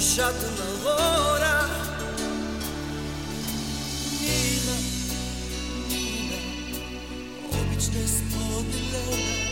ora Nina, Nina, obične spodile Ora, ora, žažda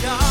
Yeah.